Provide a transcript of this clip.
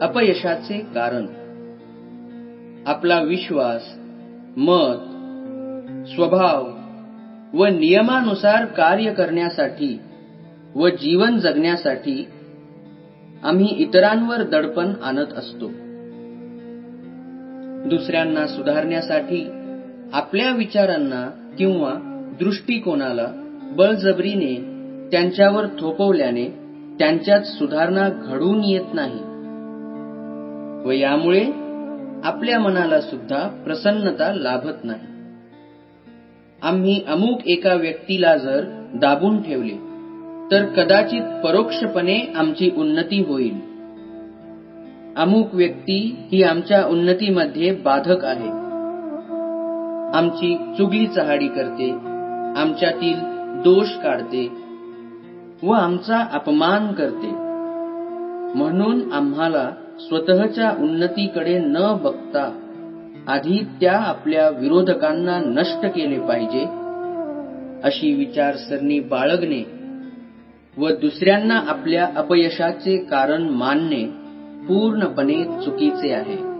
अपयशाचे कारण. आपला विश्वास मत स्वभाव व नियमानुसार कार्य करण्यासाठी व जीवन जगण्यासाठी आम्ही इतरांवर दडपण आणत असतो. दुसऱ्यांना सुधारण्यासाठी आपल्या विचारांना किंवा दृष्टिकोनाला बळजबरीने त्यांच्यावर थोपवल्याने त्यांच्यात सुधारणा घडून येत नाही. व यामुळे आपल्या मनाला सुद्धा प्रसन्नता लाभत नाही. आम्ही अमुक एका व्यक्तीला जर दाबून ठेवले तर कदाचित परोक्षपणे आमची उन्नती होईल. अमुक व्यक्ती ही आमच्या उन्नतीमध्ये बाधक आहे. आमची चुगली चहाडी करते आमच्यातील दोष काढते व आमचा अपमान करते. म्हणून आम्हाला स्वतःच्या उन्नतीकडे न बघता आधी त्या आपल्या विरोधकांना नष्ट केले पाहिजे अशी विचारसरणी बाळगणे व दुसऱ्यांना आपल्या अपयशाचे कारण मानणे पूर्णपणे चुकीचे आहे.